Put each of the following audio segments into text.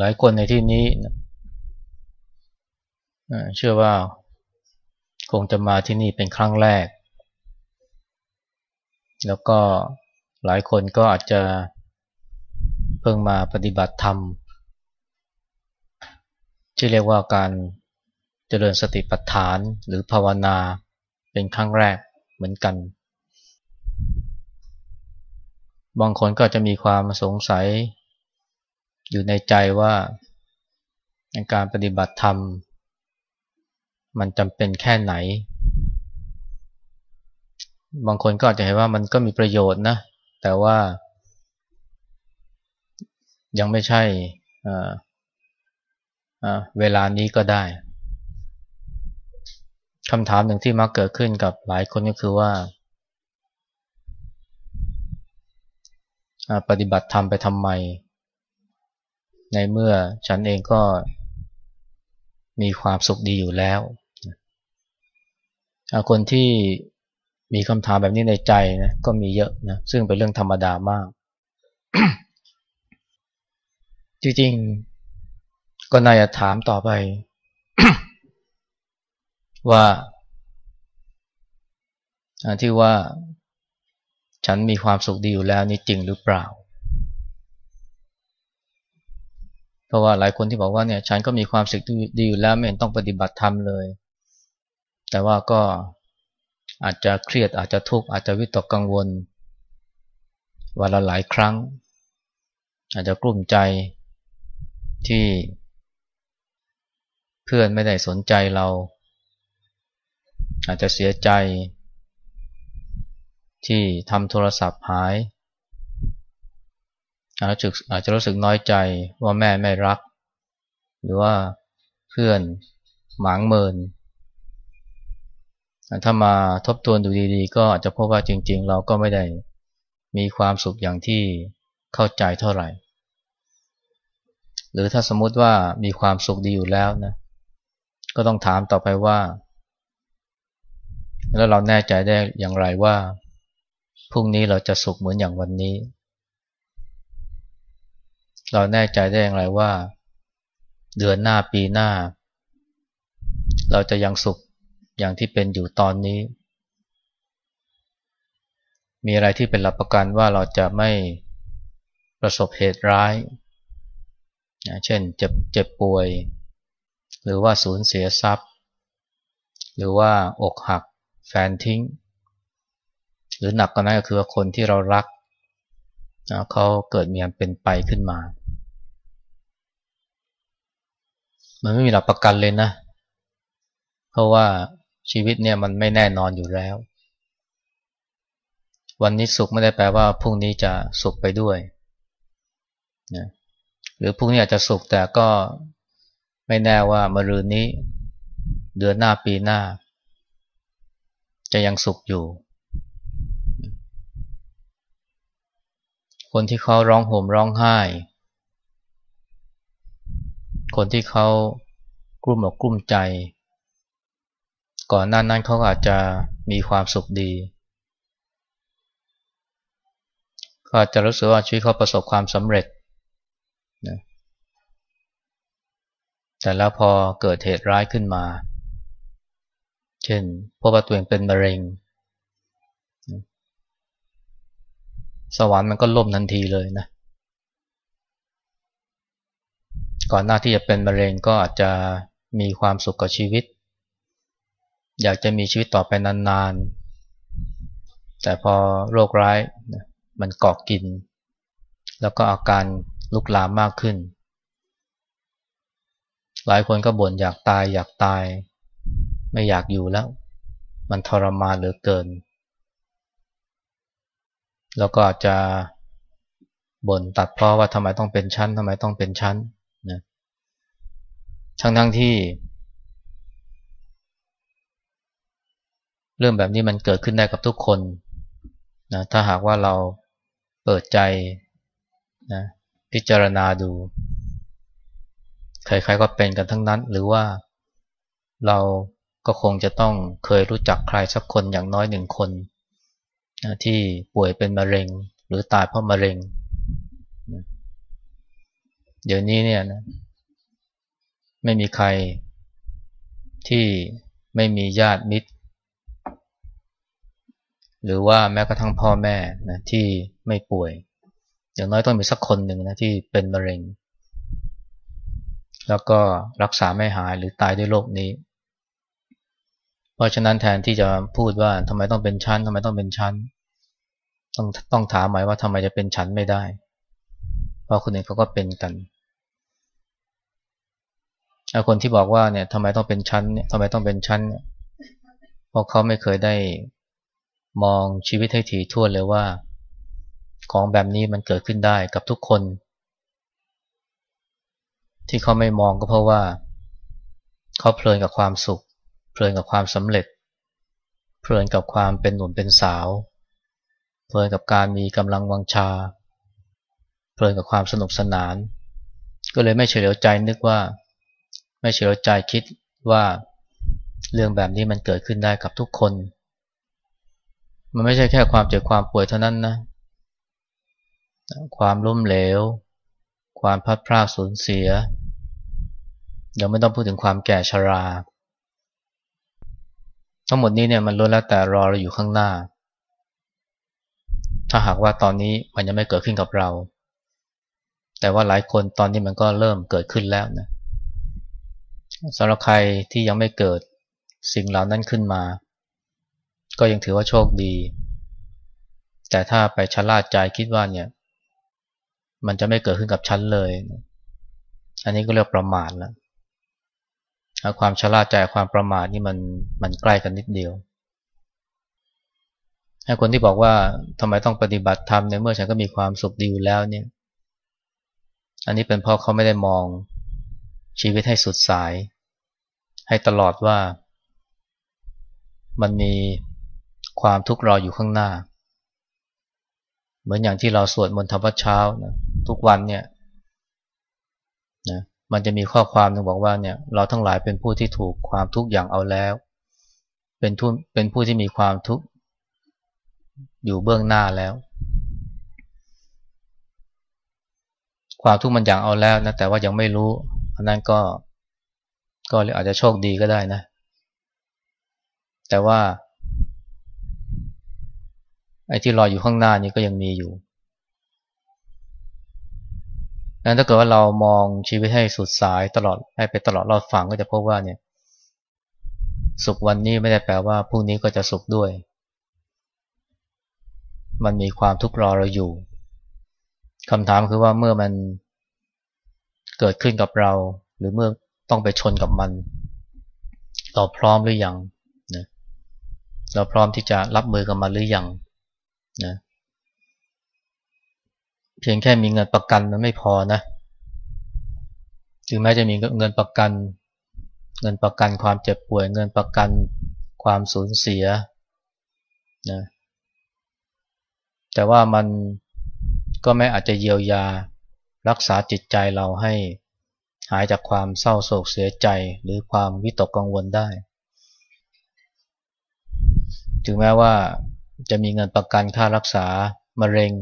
หลายคนในที่นี้เชื่อว่าคงจะมาที่นี่เป็นครั้งแรก แล้วก็หลายคนก็อาจจะเพิ่งมาปฏิบัติธรรมที่เรียกว่าการเจริญสติปัฏฐานหรือภาวนาเป็นครั้งแรกเหมือนกัน บางคนก็จะมีความสงสัย อยู่ในใจว่าการปฏิบัติธรรม มันจำเป็นแค่ไหน บางคนก็อาจจะเห็นว่ามันก็มีประโยชน์นะ แต่ว่ายังไม่ใช่เวลานี้ก็ได้คำถามหนึ่งที่มักเกิดขึ้นกับหลายคนก็คือว่า ปฏิบัติธรรมไปทำไม ในเมื่อฉันเองก็มีความสุขดีอยู่แล้ว คนที่มีคำถามแบบนี้ในใจนะก็มีเยอะนะซึ่งเป็นเรื่องธรรมดามากจริงๆ ก็นายถามต่อไป ว่าที่ว่าฉันมีความสุขดีอยู่แล้วนี่จริงหรือเปล่า ราะว่าหลายคนที่บอกว่าเนี่ยฉันก็มีความสุขดีอยู่แล้วไม่เห็นต้องปฏิบัติธรรมเลย แต่ว่าก็อาจจะเครียดอาจจะทุกข์อาจจะวิตกกังวลวันละหลายครั้ง อาจจะกลุ้มใจที่เพื่อนไม่ได้สนใจเรา อาจจะเสียใจที่ทำโทรศัพท์หาย อาจจะอาจจะรู้สึกน้อยใจว่าแม่ไม่รัก หรือว่าเพื่อนหมางเมิน ถ้ามาทบทวนดูดีๆ ก็อาจจะพบว่าจริง ๆ เราก็ไม่ได้มีความสุขอย่างที่เข้าใจเท่าไหร่ หรือถ้าสมมติว่ามีความสุขดีอยู่แล้วนะ ก็ต้องถามต่อไปว่า แล้วเราแน่ใจได้อย่างไรว่าพรุ่งนี้เราจะสุขเหมือนอย่างวันนี้ เราแน่ใจได้อย่างไรว่า เดือนหน้าปีหน้า เราจะยังสุขอย่างที่เป็นอยู่ตอนนี้ มีอะไรที่เป็นหลักประกันว่าเราจะไม่ประสบเหตุร้ายเช่นเจ็บเจ็บป่วย หรือว่าสูญเสียทรัพย์ หรือว่าอกหักแฟนทิ้ง หรือหนักกว่านั้นก็คือคนที่เรารัก เขาเกิดมีอันเป็นไปขึ้นมา มันไม่มีหลักประกันเลยนะ เพราะว่าชีวิตเนี่ยมันไม่แน่นอนอยู่แล้ว วันนี้สุขไม่ได้แปลว่าพรุ่งนี้จะสุขไปด้วยนะหรือพรุ่งนี้อาจจะสุขแต่ก็ไม่แน่ว่ามรืนนี้ เดือนหน้าปีหน้า จะยังสุขอยู่ คนที่เขาร้องห่มร้องไห้ คนที่เขากลุ้มอกกลุ้มใจ ก่อนหน้านั้นเขาอาจจะมีความสุขดีเขาอาจจะรู้สึกว่าชีวิตเขาประสบความสำเร็จนะแต่แล้วพอเกิดเหตุร้ายขึ้นมา เช่นพบว่าตัวเองเป็นมะเร็ง สวรรค์มันก็ล่มทันทีเลยนะ ก่อนหน้าที่จะเป็นมะเร็งก็อาจจะมีความสุขกับชีวิต อยากจะมีชีวิตต่อไปนานๆ แต่พอโรคร้ายมันเกาะกิน แล้วก็อาการลุกลามมากขึ้น หลายคนก็บ่นอยากตายอยากตาย ไม่อยากอยู่แล้ว มันทรมานเหลือเกิน แล้วก็อาจจะบ่นตัดเพราะว่าทำไมต้องเป็นชั้นทำไมต้องเป็นชั้นนะทั้งทั้งที่ เรื่องแบบนี้มันเกิดขึ้นได้กับทุกคนนะถ้าหากว่าเราเปิดใจนะพิจารณาดู ใครๆก็เป็นกันทั้งนั้น หรือว่าเราก็คงจะต้องเคยรู้จักใครสักคนอย่างน้อยหนึ่งคน ที่ป่วยเป็นมะเร็ง หรือตายเพราะมะเร็ง เดี๋ยวนี้เนี่ยนะไม่มีใครที่ไม่มีญาติมิตร หรือว่าแม้กระทั่งพ่อแม่นะที่ไม่ป่วย อย่างน้อยต้องมีสักคนหนึ่งนะที่เป็นมะเร็ง แล้วก็รักษาไม่หายหรือตายด้วยโรคนี้ เพราะฉะนั้นแทนที่จะพูดว่าทำไมต้องเป็นชั้นทำไมต้องเป็นชั้น ต้องต้องถามหมายว่าทำไมจะเป็นชั้นไม่ได้ เพราะคนอื่นเขาก็เป็นกันคนที่บอกว่าเนี่ยทำไมต้องเป็นชั้นเนี่ยทำไมต้องเป็นชั้นเนี่ยเพราะเขาไม่เคยได้มองชีวิตให้ถี่ถ้วนเลยว่า ของแบบนี้มันเกิดขึ้นได้กับทุกคน ที่เขาไม่มองก็เพราะว่า เขาเพลินกับความสุข เพลินกับความสำเร็จ เพลินกับความเป็นหนุ่มเป็นสาว เพลินกับการมีกำลังวังชา เพลินกับความสนุกสนาน ก็เลยไม่เฉลียวใจนึกว่า ไม่เฉลียวใจคิดว่าเรื่องแบบนี้มันเกิดขึ้นได้กับทุกคน มันไม่ใช่แค่ความเจ็บความป่วยเท่านั้นนะ ความล้มเหลว ความพัดพลาดสูญเสีย เดี๋ยวไม่ต้องพูดถึงความแก่ชรา ทั้งหมดนี้เนี่ยมันล้วนแล้วแต่รอเราอยู่ข้างหน้า ถ้าหากว่าตอนนี้มันยังไม่เกิดขึ้นกับเรา แต่ว่าหลายคนตอนนี้มันก็เริ่มเกิดขึ้นแล้วนะสำหรับใครที่ยังไม่เกิดสิ่งเหล่านั้นขึ้นมา ก็ยังถือว่าโชคดี แต่ถ้าไปชะล่าใจคิดว่าเนี่ย มันจะไม่เกิดขึ้นกับฉันเลย อันนี้ก็เรียกประมาทแล้ว ความชะล่าใจความประมาทนี่มันมันใกล้กันนิดเดียวให้คนที่บอกว่าทำไมต้องปฏิบัติธรรมในเมื่อฉันก็มีความสุขดีอยู่แล้วเนี่ย อันนี้เป็นเพราะเขาไม่ได้มองชีวิตให้สุดสาย ให้ตลอดว่า มันมีความทุกข์รออยู่ข้างหน้า เหมือนอย่างที่เราสวดมนต์ธรรมวัดเช้านะทุกวันเนี่ยนะ มันจะมีข้อความหนึ่บอกว่าเนี่ยเราทั้งหลายเป็นผู้ที่ถูกความทุกข์อย่างเอาแล้ว เป็นทุเป็นผู้ที่มีความทุกข์อยู่เบื้องหน้าแล้ว ความทุกข์มันอย่างเอาแล้วนะแต่ว่ายังไม่รู้อันนั้นก็ก็อาจจะโชคดีก็ได้นะ แต่ว่าไอ้ที่รออยู่ข้างหน้านี้ก็ยังมีอยู่ นั้นถ้าเกิดว่าเรามองชีวิตให้สุดสายตลอดให้ไปตลอดรอดฝั่งก็จะพบว่าเนี่ย สุขวันนี้ไม่ได้แปลว่าพรุ่งนี้ก็จะสุขด้วย มันมีความทุกข์รอเราอยู่คำถามคือว่าเมื่อมันเกิดขึ้นกับเรา หรือเมื่อต้องไปชนกับมัน เราพร้อมหรือยังนะเราพร้อมที่จะรับมือกับมันหรือยังนะ พียงแค่มีเงินประกันมันไม่พอนะ ถึงแม้จะมีเงินประกัน เงินประกันความเจ็บป่วย เงินประกันความสูญเสียนะแต่ว่ามันก็ไม่อาจจะเยียวยารักษาจิตใจเราให้หายจากความเศร้าโศกเสียใจหรือความวิตกกังวลได้ ถึงแม้ว่าจะมีเงินประกันค่ารักษามะเร็ง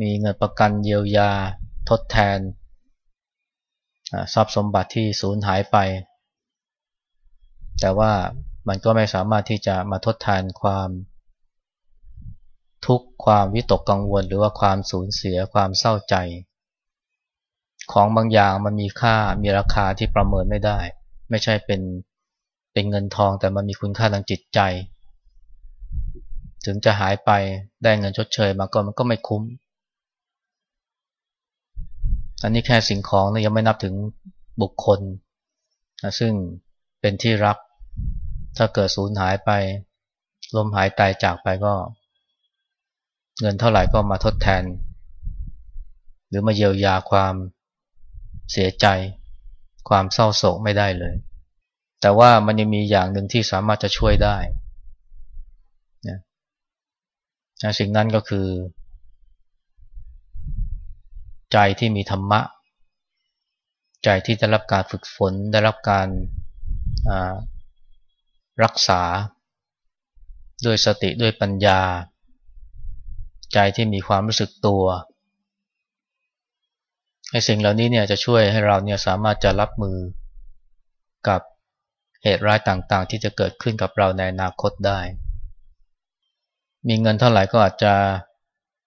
มีเงินประกันเยียวยาทดแทนทรัพย์สมบัติที่สูญหายไป แต่ว่ามันก็ไม่สามารถที่จะมาทดแทนความทุกข์ความวิตกกังวล หรือว่าความสูญเสียความเศร้าใจ ของบางอย่างมันมีค่ามีราคาที่ประเมินไม่ได้ ไม่ใช่เป็นเป็นเงินทองแต่มันมีคุณค่าทางจิตใจ ถึงจะหายไปได้เงินชดเชยมาก็มันก็ไม่คุ้ม อันนี้แค่สิ่งของนะยังไม่นับถึงบุคคลนะซึ่งเป็นที่รัก ถ้าเกิดสูญหายไป ลมหายตายจากไปก็ เงินเท่าไหร่ก็มาทดแทน หรือมาเยียวยาความเสียใจ ความเศร้าโศกไม่ได้เลย แต่ว่ามันยังมีอย่างหนึ่งที่สามารถจะช่วยได้นะสิ่งนั้นก็คือ ใจที่มีธรรมะ ใจที่ได้รับการฝึกฝน ได้รับการรักษา ด้วยสติด้วยปัญญา ใจที่มีความรู้สึกตัวไอ้สิ่งเหล่านี้เนี่ยจะช่วยให้เราเนี่ยสามารถจะรับมือกับเหตุร้ายต่างๆ ที่จะเกิดขึ้นกับเราในอนาคตได้ มีเงินเท่าไหร่ก็อาจจะ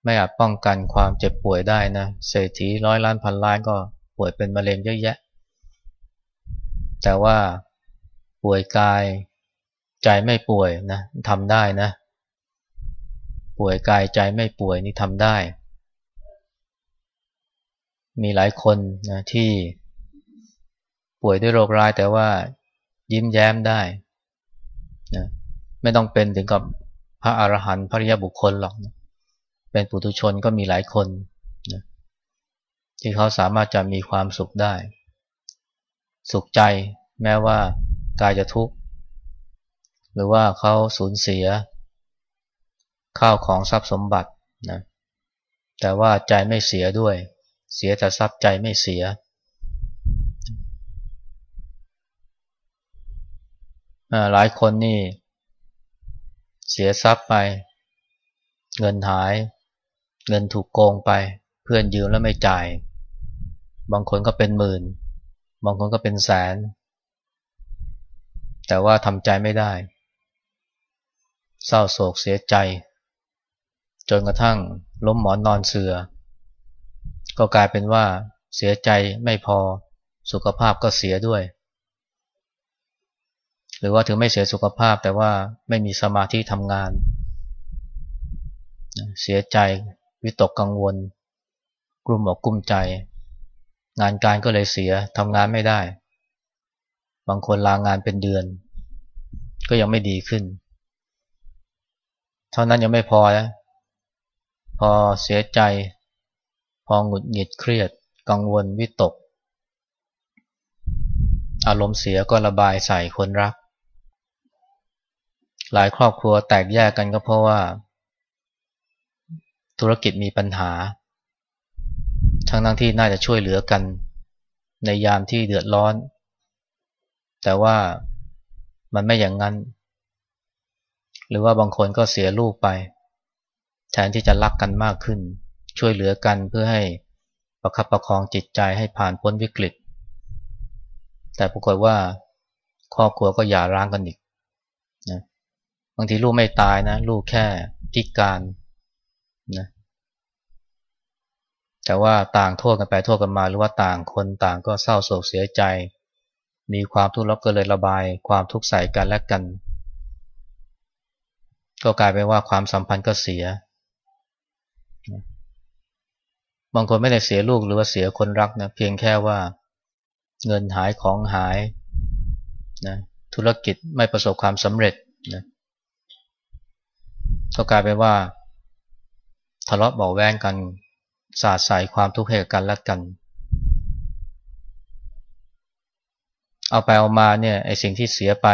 ไม่อาจป้องกันความเจ็บป่วยได้นะเศรษฐีร้อยล้านพันล้านก็ป่วยเป็นมะเร็งเยอะแยะ แต่ว่าป่วยกายใจไม่ป่วยนะทำได้นะ ป่วยกายใจไม่ป่วยนี่ทำได้ มีหลายคนนะที่ป่วยด้วยโรคร้ายแต่ว่ายิ้มแย้มได้นะไม่ต้องเป็นถึงกับพระอรหันต์พระริยบุคคลหรอกนะ เป็นปุถุชนก็มีหลายคนนะที่เขาสามารถจะมีความสุขได้ สุขใจแม้ว่ากายจะทุกข์ หรือว่าเขาสูญเสีย ข้าวของทรัพย์สมบัตินะแต่ว่าใจไม่เสียด้วย เสียแต่ทรัพย์ใจไม่เสีย หลายคนนี่เสียทรัพย์ไป เงินหาย เงินถูกโกงไป เพื่อนยืมแล้วไม่จ่าย บางคนก็เป็นหมื่น บางคนก็เป็นแสน แต่ว่าทำใจไม่ได้ เศร้าโศกเสียใจ จนกระทั่งล้มหมอนนอนเสือ ก็กลายเป็นว่าเสียใจไม่พอสุขภาพก็เสียด้วย หรือว่าถึงไม่เสียสุขภาพแต่ว่าไม่มีสมาธิทำงาน เสียใจ วิตกกังวล กลุ่มอกกลุ้มใจ งานการก็เลยเสียทำงานไม่ได้ บางคนลางงานเป็นเดือน ก็ยังไม่ดีขึ้น เท่านั้นยังไม่พอนะพอเสียใจ พอหงุดหงิดเครียด กังวลวิตก อารมณ์เสียก็ระบายใส่คนรัก หลายครอบครัวแตกแยกกันก็เพราะว่า ธุรกิจมีปัญหา ทั้งทั้งที่น่าจะช่วยเหลือกัน ในยามที่เดือดร้อน แต่ว่ามันไม่อย่างนั้น หรือว่าบางคนก็เสียลูกไป แทนที่จะรักกันมากขึ้น ช่วยเหลือกันเพื่อให้ประคับประคองจิตใจให้ผ่านพ้นวิกฤต แต่ปรากฏว่าครอบครัวก็หย่าร้างกันอีกนะบางทีลูกไม่ตายนะ ลูกแค่พิการะ แต่ว่าต่างโทษกันไปโทษกันมา หรือว่าต่างคนต่างก็เศร้าโศกเสียใจ มีความทุกข์แล้วก็เลยระบาย ความทุกข์ใส่กันและกัน ก็กลายเป็นว่าความสัมพันธ์ก็เสีย บางคนไม่ได้เสียลูกหรือว่าเสียคนรักนะเพียงแค่ว่าเงินหายของหายนะธุรกิจไม่ประสบความสำเร็จนะก็กลายเป็นว่า ทะเลาะเบาแวงกัน สาดใส่ความทุกข์ให้กันและกัน เอาไปเอามาเนี่ยไอสิ่งที่เสียไป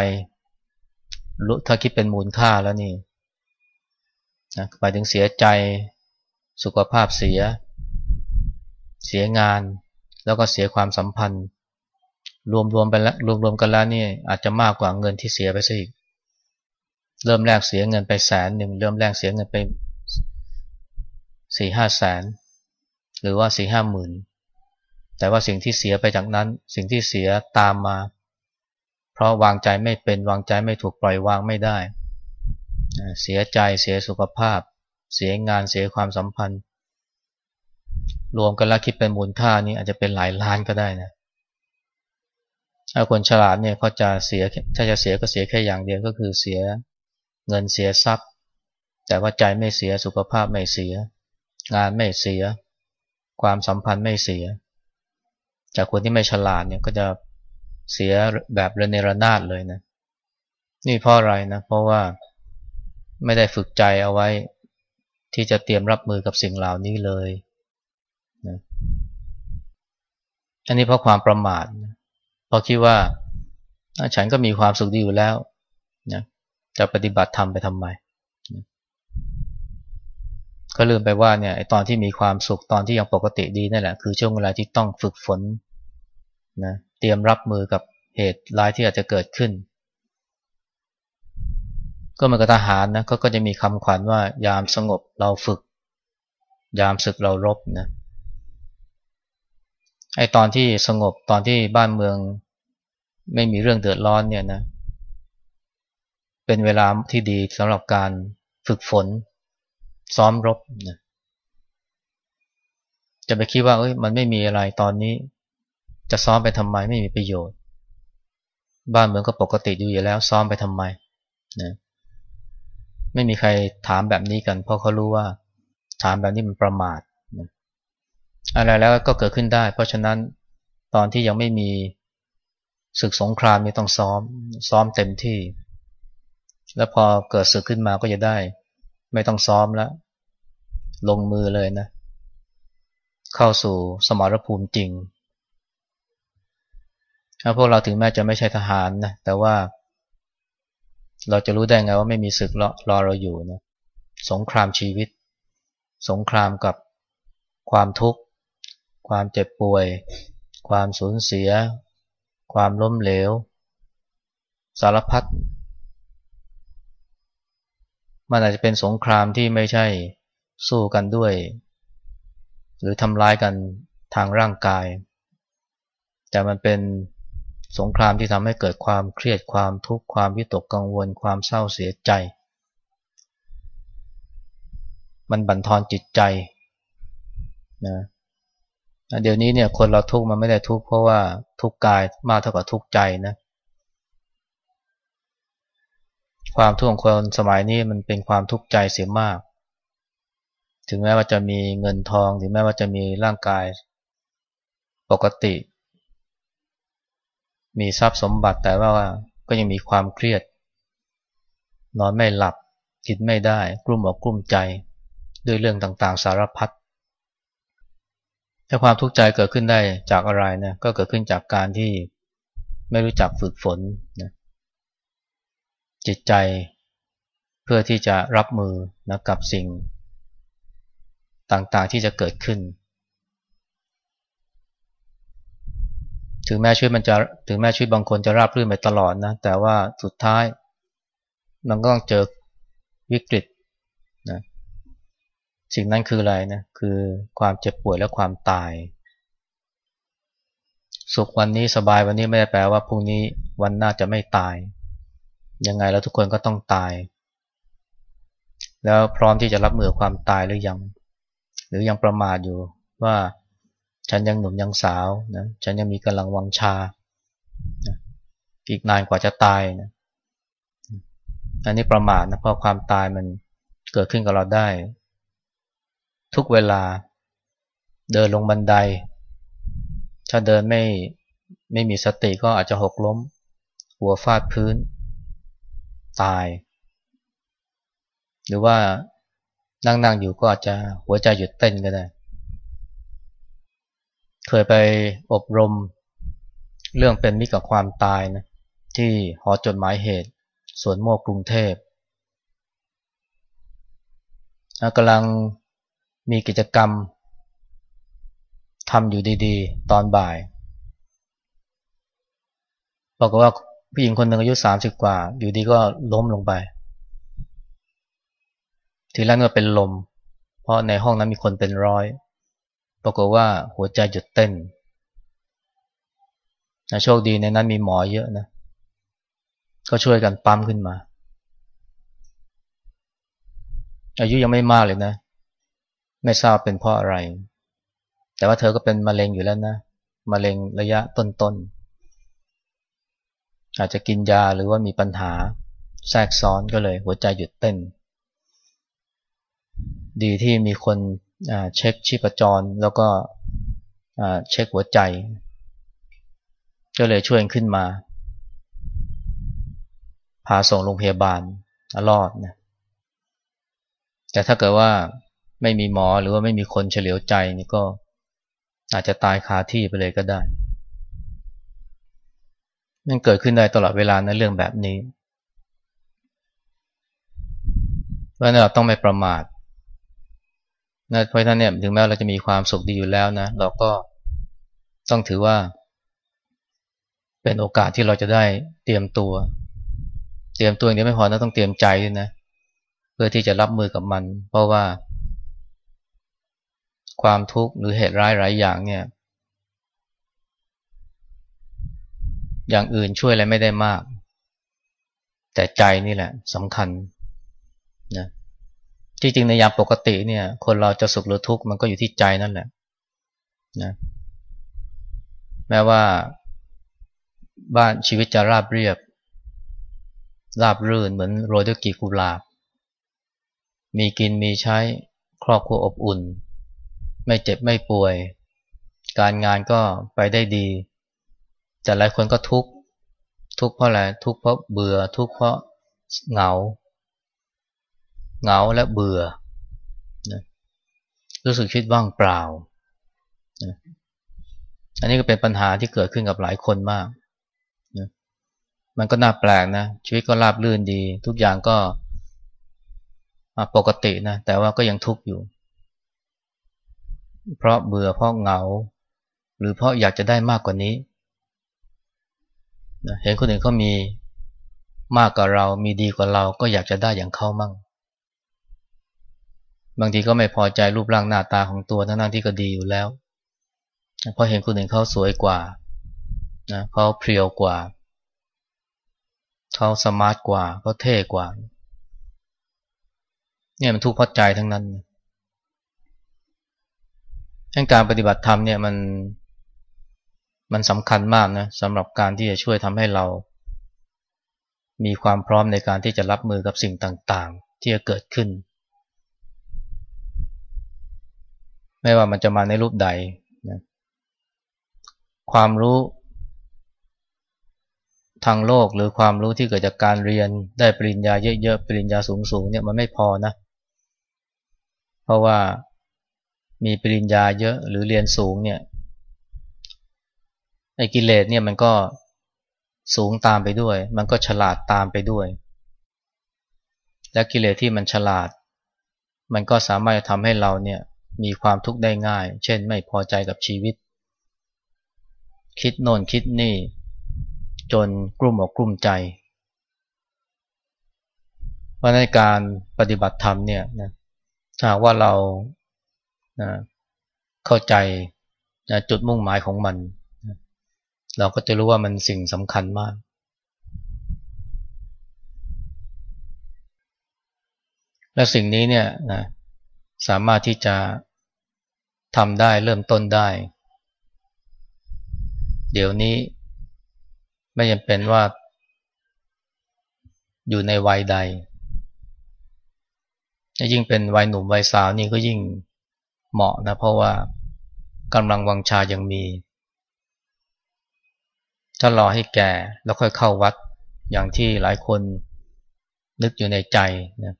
ถ้าคิดเป็นมูลค่าแล้วนี่นะหมายถึงเสียใจสุขภาพเสีย เสียงาน แล้วก็เสียความสัมพันธ์ รวมๆไปแล้วรวมๆกันแล้วนี่อาจจะมากกว่าเงินที่เสียไปซะอีก เริ่มแรกเสียเงินไปแสนหนึ่งเริ่มแรกเสียเงินไปสี่ห้าแสน หรือว่าสี่ห้าหมื่นแต่ว่าสิ่งที่เสียไปจากนั้น สิ่งที่เสียตามมา เพราะวางใจไม่เป็นวางใจไม่ถูกปล่อยวางไม่ได้ เสียใจเสียสุขภาพ เสียงานเสียความสัมพันธ์ รวมกันแล้วคิดเป็นมูลค่านี้อาจจะเป็นหลายล้านก็ได้นะถ้าคนฉลาดเนี่ยเขาจะเสียถ้าจะเสียก็เสียแค่อย่างเดียวก็คือเสียเงินเสียทรัพย์ แต่ว่าใจไม่เสียสุขภาพไม่เสีย งานไม่เสีย ความสัมพันธ์ไม่เสีย จากคนที่ไม่ฉลาดเนี่ยก็จะเสียแบบระเนระนาดเลยนะ นี่เพราะอะไรนะ เพราะว่าไม่ได้ฝึกใจเอาไว้ ที่จะเตรียมรับมือกับสิ่งเหล่านี้เลยนะอันนี้เพราะความประมาทเพราะคิดว่าฉันก็มีความสุขดีอยู่แล้วนะจะปฏิบัติธรรมไปทำไม ก็ลืมไปว่าเนี่ยตอนที่มีความสุขตอนที่ยังปกติดีนั่นแหละคือช่วงเวลาที่ต้องฝึกฝนนะเตรียมรับมือกับเหตุร้ายที่อาจจะเกิดขึ้น ก็เหมือนกับทหารนะเขาก็จะมีคำขวัญว่ายามสงบเราฝึก ยามศึกเรารบนะไอตอนที่สงบตอนที่บ้านเมือง ไม่มีเรื่องเดือดร้อนเนี่ยนะเป็นเวลาที่ดีสำหรับการฝึกฝน ซ้อมรบนะจะไปคิดว่าเอ้ยมันไม่มีอะไรตอนนี้ จะซ้อมไปทำไมไม่มีประโยชน์ บ้านเมืองก็ปกติอยู่แล้ว ซ้อมไปทำไมนะไม่มีใครถามแบบนี้กัน เพราะเขารู้ว่า ถามแบบนี้มันประมาทนะอะไรแล้วก็เกิดขึ้นได้ เพราะฉะนั้นตอนที่ยังไม่มีศึกสงครามนี่ต้องซ้อม ซ้อมเต็มที่ แล้วพอเกิดศึกขึ้นมาก็จะได้ ไม่ต้องซ้อมแล้ว ลงมือเลยนะ เข้าสู่สมรภูมิจริงถ้าพวกเราถึงแม้จะไม่ใช่ทหารนะแต่ว่า เราจะรู้ได้ไงว่าไม่มีศึกรอรอเราอยู่นะสงครามชีวิต สงครามกับความทุกข์ ความเจ็บป่วย ความสูญเสีย ความล้มเหลว สารพัด มันอาจจะเป็นสงครามที่ไม่ใช่สู้กันด้วย หรือทำร้ายกันทางร่างกาย แต่มันเป็นสงครามที่ทำให้เกิดความเครียดความทุกข์ความวิตกกังวล ความเศร้าเสียใจ มันบั่นทอนจิตใจนะเดี๋ยวนี้เนี่ยคนเราทุกข์มันไม่ได้ทุกข์เพราะว่าทุกข์กายมากเท่ากับทุกข์ใจนะ ความทุกข์ของคนสมัยนี้มันเป็นความทุกข์ใจเสียมาก ถึงแม้ว่าจะมีเงินทอง ถึงแม้ว่าจะมีร่างกายปกติ มีทรัพย์สมบัติแต่ว่าก็ยังมีความเครียด นอนไม่หลับคิดไม่ได้ กลุ้มอกกลุ้มใจด้วยเรื่องต่างๆ สารพัดถ้าความทุกข์ใจเกิดขึ้นได้จากอะไรนะก็เกิดขึ้นจากการที่ไม่รู้จักฝึกฝนนะ จิตใจเพื่อที่จะรับมือนะกับสิ่งต่างๆที่จะเกิดขึ้น ถึงแม้ชีวิตมันจะถึงแม้ชีวิตบางคนจะราบรื่นไปตลอดนะ แต่ว่าสุดท้าย มันก็ต้องเจอวิกฤตนะสิ่งนั้นคืออะไรนะ คือความเจ็บป่วยและความตาย สุขวันนี้สบายวันนี้ไม่ได้แปลว่าพรุ่งนี้วันหน้าจะไม่ตาย ยังไงแล้วทุกคนก็ต้องตาย แล้วพร้อมที่จะรับมือความตายหรือยัง หรือยังประมาทอยู่ว่าฉันยังหนุ่มยังสาวนะฉันยังมีกำลังวังชา อีกนานกว่าจะตายนะอันนี้ประมาทนะเพราะความตายมันเกิดขึ้นกับเราได้ ทุกเวลาเดินลงบันได ถ้าเดินไม่ไม่มีสติก็อาจจะหกล้ม หัวฟาดพื้น ตาย หรือว่านั่งนั่งอยู่ก็อาจจะหัวใจหยุดเต้นก็ได้ เคยไปอบรมเรื่องเป็นมิตรกับความตายนะที่หอจดหมายเหตุสวนโมกกรุงเทพกำลังมีกิจกรรมทำอยู่ดีๆ ตอนบ่ายบอกว่า ผู้หญิงคนหนึ่งอายุสามสิบกว่า อยู่ดีก็ล้มลงไป ทีแรกก็เป็นลม เพราะในห้องนั้นมีคนเป็นร้อยบอกฏว่าหัวใจหยุดเต้นนะโชคดีในนั้นมีหมอเยอะนะ ก็ช่วยกันปั๊มขึ้นมา อายุยังไม่มากเลยนะ ไม่ทราบเป็นเพราะอะไร แต่ว่าเธอก็เป็นมะเร็งอยู่แล้วนะ มะเร็งระยะต้นๆ อาจจะกินยาหรือว่ามีปัญหาแทรกซ้อนก็เลย หัวใจหยุดเต้น ดีที่มีคนเช็คชีพจรแล้วก็เช็คหัวใจ ก็เลยช่วยขึ้นมา พาส่งโรงพยาบาลรอดนะแต่ถ้าเกิดว่าไม่มีหมอหรือว่าไม่มีคนเฉลียวใจนี่ก็อาจจะตายคาที่ไปเลยก็ได้ นั่นเกิดขึ้นได้ตลอดเวลาในเรื่องแบบนี้เพราะนั้นเราต้องไม่ประมาทนะเพราะท่านเนี่ยถึงแม้เราจะมีความสุขดีอยู่แล้วนะ เราก็ต้องถือว่า เป็นโอกาสที่เราจะได้เตรียมตัว เตรียมตัวอย่างเดียวไม่พอนะต้องเตรียมใจด้วยนะเพื่อที่จะรับมือกับมัน เพราะว่า ความทุกข์หรือเหตุร้ายหลายอย่างเนี่ย อย่างอื่นช่วยอะไรไม่ได้มาก แต่ใจนี่แหละสำคัญนะจริงๆในยามปกติเนี่ย คนเราจะสุขหรือทุกข์มันก็อยู่ที่ใจนั่นแหละนะแม้ว่าบ้านชีวิตจะราบเรียบ ราบรื่นเหมือนโรยด้วยกีกุหลาบ มีกินมีใช้ครอบครัวอบอุ่น ไม่เจ็บไม่ป่วย การงานก็ไปได้ดี แต่หลายคนก็ทุกข์ทุกข์เพราะอะไรทุกข์เพราะเบื่อ ทุกข์เพราะเหงา เหงาและเบื่อนะรู้สึกคิดว่างเปล่านะอันนี้ก็เป็นปัญหาที่เกิดขึ้นกับหลายคนมากนะมันก็น่าแปลกนะ ชีวิตก็ราบรื่นดี ทุกอย่างก็ปกตินะ แต่ว่าก็ยังทุกข์อยู่ เพราะเบื่อเพราะเหงา หรือเพราะอยากจะได้มากกว่านี้ นะเห็นคนอื่นเขามีมากกว่าเรา มีดีกว่าเรา ก็อยากจะได้อย่างเขามั่ง บางทีก็ไม่พอใจรูปร่างหน้าตาของตัวทั้งที่ก็ดีอยู่แล้วพราะเห็นคนอื่นเขาสวยกว่านะเขาเพรียวกว่า เขาสมาร์ทกว่าเขาเท่กว่า เนี่ยมันทุกข์พราะใจทั้งนั้น การปฏิบัติธรรมเนี่ยมัน มันสำคัญมากนะสำหรับการที่จะช่วยทำให้เรา มีความพร้อมในการที่จะรับมือกับสิ่งต่างๆ ที่จะเกิดขึ้น ไม่ว่ามันจะมาในรูปใดนะความรู้ ทางโลกหรือความรู้ที่เกิดจากการเรียนได้ปริญญาเยอะๆ ปริญญาสูงๆเนี่ยมันไม่พอนะ เพราะว่ามีปริญญาเยอะหรือเรียนสูงเนี่ย อ้กิเลสเนี่ยมันก็สูงตามไปด้วย มันก็ฉลาดตามไปด้วย และกิเลสที่มันฉลาด มันก็สามารถทำให้เราเนี่ยมีความทุกข์ได้ง่าย เช่นไม่พอใจกับชีวิต คิดโน่นคิดนี่ จนกลุ่มอกกลุ่มใจว่าในการปฏิบัติธรรมเนี่ยนะถ้าว่าเรานะเข้าใจนะจุดมุ่งหมายของมัน เราก็จะรู้ว่ามันสิ่งสำคัญมาก และสิ่งนี้เนี่ยนะสามารถที่จะทำได้เริ่มต้นได้ เดี๋ยวนี้ไม่จำเป็นว่า อยู่ในวัยใด ยิ่งเป็นวัยหนุ่มวัยสาวนี่ก็ยิ่งเหมาะนะ เพราะว่ากำลังวังชายังมี ถ้ารอให้แก่แล้วค่อยเข้าวัด อย่างที่หลายคนนึกอยู่ในใจนะ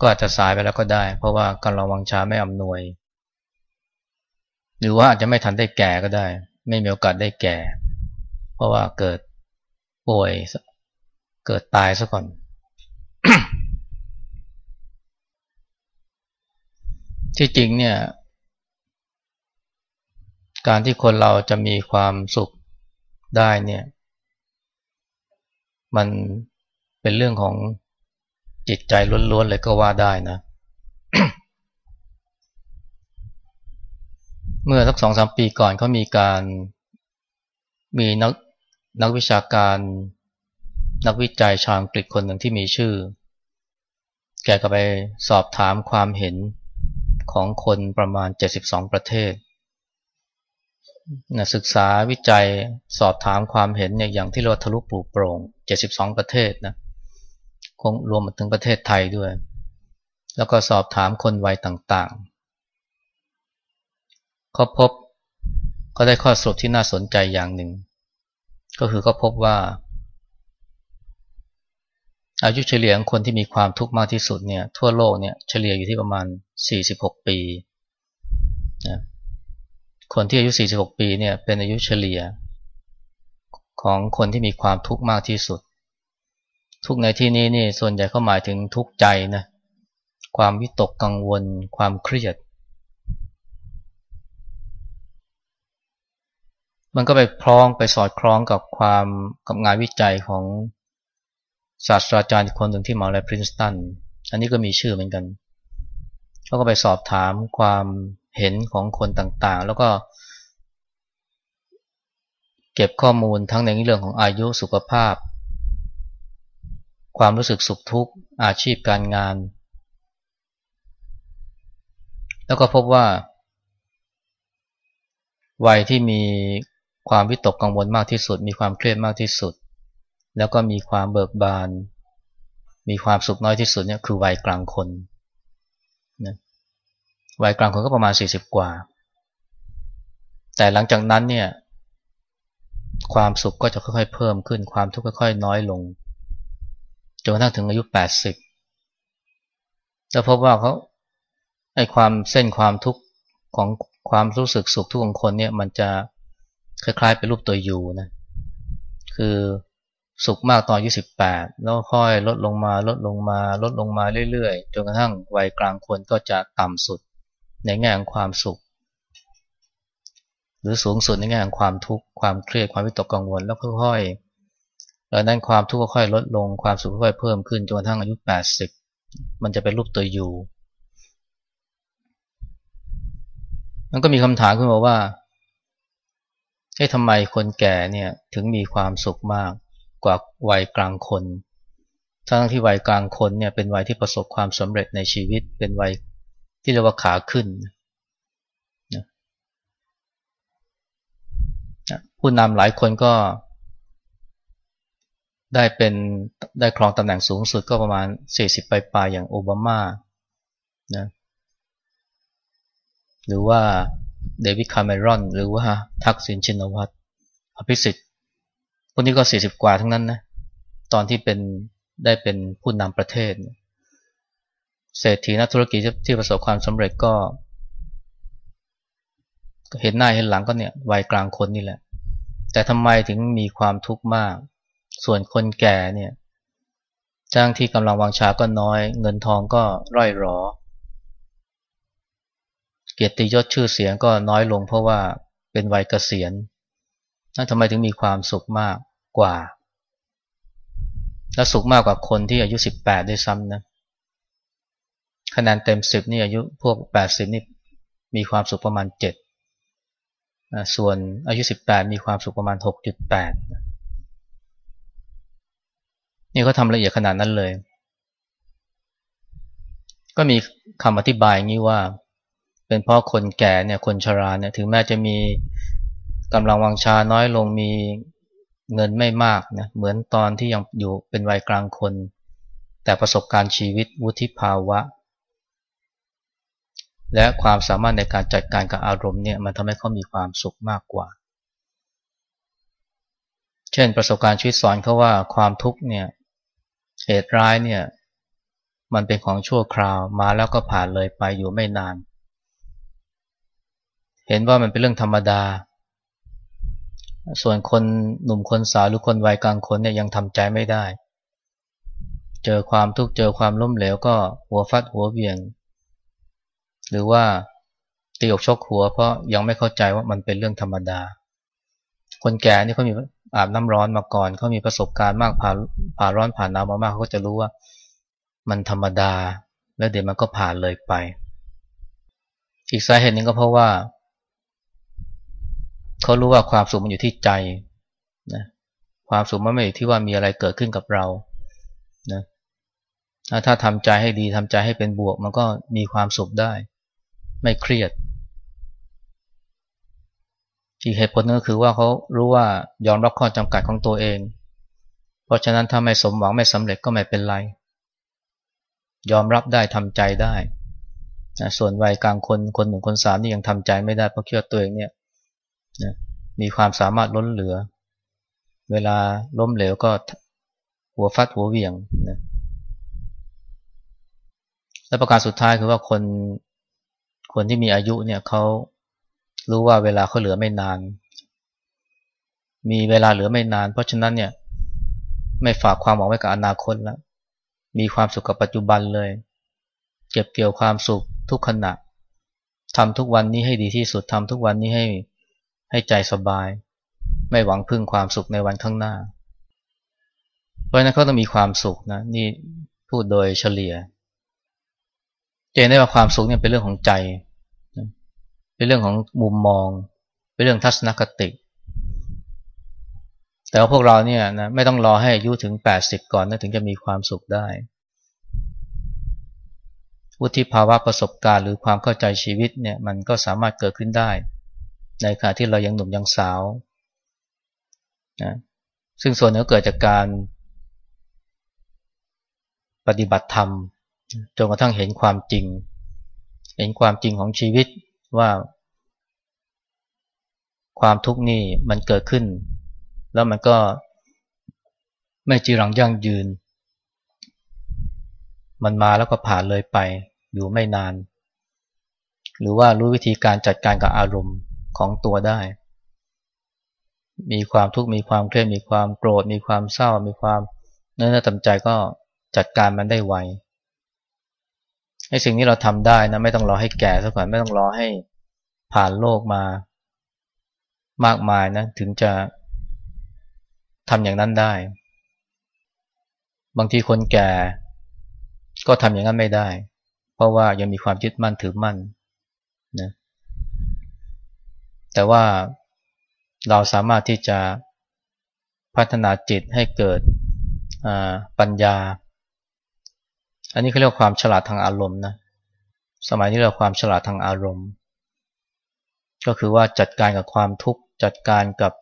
ก็อาจจะสายไปแล้วก็ได้ เพราะว่ากำลังวังชาไม่อำนวย หรือว่าอาจจะไม่ทันได้แก่ก็ได้ ไม่มีโอกาสได้แก่ เพราะว่าเกิดป่วยเกิดตายซะก่อน ที่จริงเนี่ย การที่คนเราจะมีความสุข ได้เนี่ย มันเป็นเรื่องของจิตใจล้วนๆเลยก็ว่าได้นะ เมื่อสักสองสามปีก่อนเขามีการมีนักนักวิชาการนักวิจัยชาวอังกฤษคนหนึ่งที่มีชื่อ แกก็ไปสอบถามความเห็นของคนประมาณ 72 ประเทศ นะศึกษาวิจัยสอบถามความเห็นเนี่ยอย่างที่เราทะลุปลูกโปร่ง 72 ประเทศนะคงรวมถึงประเทศไทยด้วย แล้วก็สอบถามคนวัยต่างๆเขาพบเขาได้ข้อสรุปที่น่าสนใจอย่างหนึ่ง ก็คือเขาพบว่า อายุเฉลี่ยของคนที่มีความทุกข์มากที่สุดเนี่ยทั่วโลกเนี่ยเฉลี่ยอยู่ที่ประมาณ 46 ปีนะ คนที่อายุ 46 ปีเนี่ยเป็นอายุเฉลี่ย ของคนที่มีความทุกข์มากที่สุด ทุกในที่นี้นี่ส่วนใหญ่เขาหมายถึงทุกข์ใจนะความวิตกกังวล ความเครียด มันก็ไปพร้องไปสอดคล้องกับความกับงานวิจัยของศาสตราจารย์คนหนึ่งที่มหาวิทยาลัยพรินสตัน อันนี้ก็มีชื่อเหมือนกันเขาก็ไปสอบถามความ เห็นของคนต่างๆ แล้วก็ เก็บข้อมูลทั้งในเรื่องของอายุสุขภาพ ความรู้สึกสุขทุกข์อาชีพการงาน แล้วก็พบว่าวัยที่มีความวิตกกังวลมากที่สุด มีความเครียดมากที่สุด แล้วก็มีความเบิกบาน มีความสุขน้อยที่สุดเนี่ยคือวัยกลางคน วัยกลางคนก็ประมาณ 40 กว่า แต่หลังจากนั้นเนี่ย ความสุขก็จะค่อยๆ เพิ่มขึ้น ความทุกข์ค่อยๆ น้อยลง จนกระทั่งถึงอายุ 80จะพบว่าเขาไอ้ความเส้นความทุกข์ของความรู้สึกสุขทุกข์ของคนเนี่ย มันจะคล้ายๆ เป็นรูปตัวยูนะ คือสุขมากตอนอายุ18แล้วค่อยลดลงมาลดลงมา ลดลงมาเรื่อยๆ จนกระทั่งวัยกลางคนก็จะต่ำสุด ในแง่ของความสุข หรือสูงสุดในแง่ของความทุกข์ความเครียดความวิตกกังวลแล้วค่อยๆแล้วนั้นความทุกข์ค่อยๆลดลงความสุขค่อยๆเพิ่มขึ้นจนกระทั่งอายุ 80 มันจะเป็นรูปตัวยูมันก็มีคำถามขึ้นมาว่าเอ๊ะทำไมคนแก่เนี่ยถึงมีความสุขมากกว่าวัยกลางคน ทั้งที่วัยกลางคนเนี่ยเป็นวัยที่ประสบความสำเร็จในชีวิต เป็นวัย ที่เรียกว่าขาขึ้นผู้นำหลายคนก็ ได้เป็นได้ครองตำแหน่งสูงสุดก็ประมาณ 40ปลายๆอย่างโอบามานะหรือว่าเดวิดคาเมรอน หรือว่าทักษิณชินวัตรอภิสิทธิ์พวกนี้ก็ 40 กว่าทั้งนั้นนะตอนที่เป็นได้เป็นผู้นำประเทศ เศรษฐีนักธุรกิจที่ประสบความสำเร็จก็ เห็นหน้าเห็นหลังก็เนี่ยวัยกลางคนนี่แหละ แต่ทำไมถึงมีความทุกข์มาก ส่วนคนแก่เนี่ยจ้างที่กำลังวังชาก็น้อย เงินทองก็ร่อยหรอ เกียรติยศชื่อเสียงก็น้อยลงเพราะว่าเป็นวัยเกษียณนั่นทำไมถึงมีความสุขมากกว่าและสุขมากกว่าคนที่อายุ 18 ด้วยซ้ำนะ คะแนนเต็ม10นี่อายุพวก80นี่มีความสุขประมาณ7ส่วนอายุ18มีความสุขประมาณ6.8นี่เขาทำละเอียดขนาดนั้นเลย ก็มีคำอธิบายงี้ว่า เป็นเพราะคนแก่เนี่ยคนชราเนี่ยถึงแม้จะมีกำลังวังชาน้อยลงมีเงินไม่มากนะเหมือนตอนที่ยังอยู่เป็นวัยกลางคน แต่ประสบการณ์ชีวิตวุฒิภาวะ และความสามารถในการจัดการกับอารมณ์เนี่ยมันทำให้เขามีความสุขมากกว่า เช่นประสบการณ์ชีวิตสอนเขาว่าความทุกข์เนี่ยเหตุร้ายเนี่ยมันเป็นของชั่วคราวมาแล้วก็ผ่านเลยไปอยู่ไม่นาน เห็นว่ามันเป็นเรื่องธรรมดา ส่วนคนหนุ่มคนสาวหรือคนวัยกลางคนเนี่ยยังทำใจไม่ได้ เจอความทุกข์เจอความล้มเหลวก็หัวฟัดหัวเวียง หรือว่าตีอกชกหัว เพราะยังไม่เข้าใจว่ามันเป็นเรื่องธรรมดา คนแก่นี่เขามีอาบน้ำร้อนมาก่อนเขามีประสบการณ์มากผ่าผ่าร้อนผ่านหนาวมามากเขาก็จะรู้ว่ามันธรรมดา แล้วเดี๋ยวมันก็ผ่านเลยไป อีกสาเหตุหนึ่งก็เพราะว่าเขารู้ว่าความสุขมันอยู่ที่ใจนะความสุขมันไม่อยู่ที่ว่ามีอะไรเกิดขึ้นกับเรานะถ้าทำใจให้ดีทำใจให้เป็นบวก มันก็มีความสุขได้ ไม่เครียด อีกเหตุผลนึงก็คือว่าเขารู้ว่ายอมรับข้อจำกัดของตัวเอง เพราะฉะนั้นถ้าไม่สมหวังไม่สำเร็จก็ไม่เป็นไร ยอมรับได้ทำใจได้นะส่วนวัยกลางคนคนหนึ่งคนสามนี่ยังทำใจไม่ได้เพราะเชื่อตัวเองเนี่ยนะมีความสามารถล้นเหลือ เวลาล้มเหลวก็หัวฟัดหัวเวียงนะและประการสุดท้ายคือว่าคน คนที่มีอายุเนี่ยเขารู้ว่าเวลาเขาเหลือไม่นาน มีเวลาเหลือไม่นาน เพราะฉะนั้นเนี่ยไม่ฝากความหวังไว้กับอนาคตแล้วมีความสุขกับปัจจุบันเลย เก็บเกี่ยวความสุขทุกขณะทำทุกวันนี้ให้ดีที่สุดทำทุกวันนี้ให้ให้ใจสบาย ไม่หวังพึ่งความสุขในวันข้างหน้า เพราะนั้นเขาต้องมีความสุขนะนี่พูดโดยเฉลี่ยเห็นได้ว่าความสุขเนี่ยเป็นเรื่องของใจ เป็นเรื่องของมุมมอง เป็นเรื่องทัศนคติ แต่ว่าพวกเราเนี่ยนะไม่ต้องรอให้อายุถึงแปดสิบก่อนนะถึงจะมีความสุขได้วุฒิภาวะประสบการณ์หรือความเข้าใจชีวิตเนี่ยมันก็สามารถเกิดขึ้นได้ ในขณะที่เรายังหนุ่มยังสาวนะซึ่งส่วนนี้เกิดจากการปฏิบัติธรรมจนกระทั่งเห็นความจริง เห็นความจริงของชีวิต ว่า ความทุกข์นี่มันเกิดขึ้น แล้วมันก็ไม่จีรังยั่งยืน มันมาแล้วก็ผ่านเลยไป อยู่ไม่นาน หรือว่ารู้วิธีการจัดการกับอารมณ์ของตัวได้ มีความทุกข์มีความเครียดมีความโกรธ มีความเศร้า มีความเนื้อตำใจก็จัดการมันได้ไว ไอ้สิ่งนี้เราทำได้นะไม่ต้องรอให้แก่ซะก่อนไม่ต้องรอให้ผ่านโลกมามากมายนะถึงจะทำอย่างนั้นได้ บางทีคนแก่ก็ทำอย่างนั้นไม่ได้ เพราะว่ายังมีความยึดมั่นถือมั่นนะแต่ว่าเราสามารถที่จะพัฒนาจิตให้เกิดปัญญา อันนี้เขาเรียกความฉลาดทางอารมณ์นะ สมัยนี้เราความฉลาดทางอารมณ์ ก็คือว่าจัดการกับความทุกข์ จัดการกับ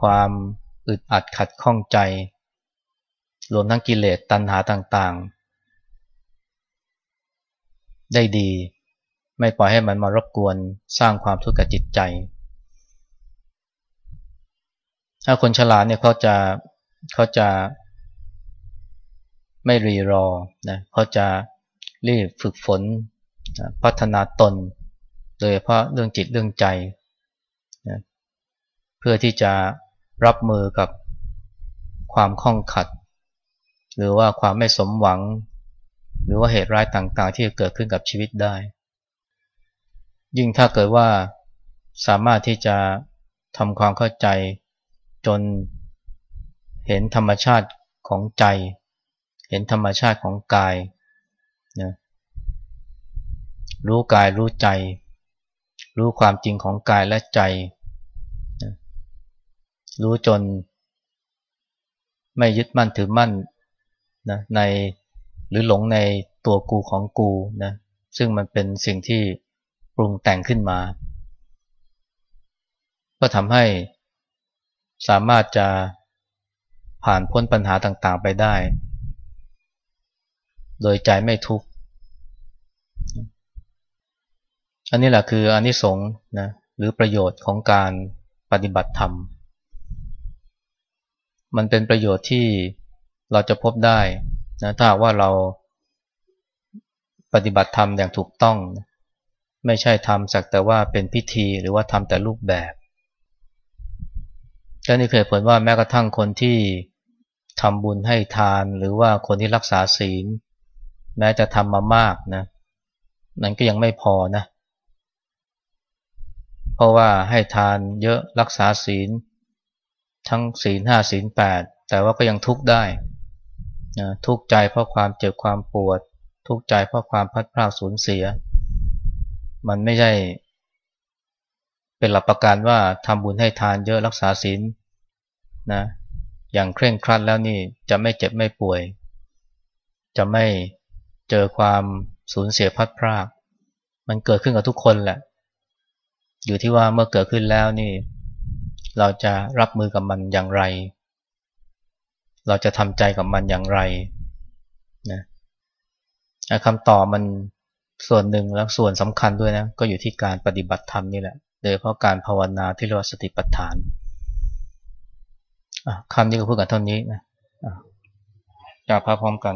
ความอึดอัดขัดข้องใจ รวมทั้งกิเลสตัณหาต่างๆ ได้ดี ไม่ปล่อยให้มันมารบกวนสร้างความทุกข์กับจิตใจ ถ้าคนฉลาดเนี่ยเขาจะเขาจะ ไม่รีรอนะเขาจะรีบฝึกฝนนะพัฒนาตน โดยเฉพาะเรื่องจิตเรื่องใจนะเพื่อที่จะรับมือกับความข้องขัด หรือว่าความไม่สมหวัง หรือว่าเหตุร้ายต่างๆ ที่จะเกิดขึ้นกับชีวิตได้ ยิ่งถ้าเกิดว่าสามารถที่จะทำความเข้าใจจนเห็นธรรมชาติของใจ เห็นธรรมชาติของกายนะรู้กายรู้ใจ รู้ความจริงของกายและใจนะรู้จน ไม่ยึดมั่นถือมั่นนะในหรือหลงในตัวกูของกูนะซึ่งมันเป็นสิ่งที่ปรุงแต่งขึ้นมา ก็ทำให้สามารถจะผ่านพ้นปัญหาต่างๆไปได้ โดยใจไม่ทุกข์อันนี้แหละคืออันนี้สงนะหรือประโยชน์ของการปฏิบัติธรรม มันเป็นประโยชน์ที่เราจะพบได้นะถ้าว่าเราปฏิบัติธรรมอย่างถูกต้อง ไม่ใช่ทำสักแต่ว่าเป็นพิธีหรือว่าทำแต่รูปแบบแค่นี้เคยผลว่าแม้กระทั่งคนที่ทำบุญให้ทานหรือว่าคนที่รักษาศีล แม้จะทำมามากนะ นั้นก็ยังไม่พอนะ เพราะว่าให้ทานเยอะรักษาศีล ทั้งศีลห้าศีลแปดแต่ว่าก็ยังทุกข์ได้นะทุกข์ใจเพราะความเจ็บความปวด ทุกข์ใจเพราะความพัดพลาดสูญเสีย มันไม่ใช่ เป็นหลักประกันว่าทำบุญให้ทานเยอะรักษาศีลนะอย่างเคร่งครัดแล้วนี่จะไม่เจ็บไม่ป่วย จะไม่ เจอความสูญเสียพัดพราก มันเกิดขึ้นกับทุกคนแหละ อยู่ที่ว่าเมื่อเกิดขึ้นแล้วนี่ เราจะรับมือกับมันอย่างไร เราจะทำใจกับมันอย่างไรนะคำตอบมันส่วนหนึ่งแล้วส่วนสำคัญด้วยนะ ก็อยู่ที่การปฏิบัติธรรมนี่แหละ โดยเพราะการภาวนาที่เรียกว่าสติปัฏฐานคำนี้ก็พูดกันเท่านี้นะจากพระพร้อมกัน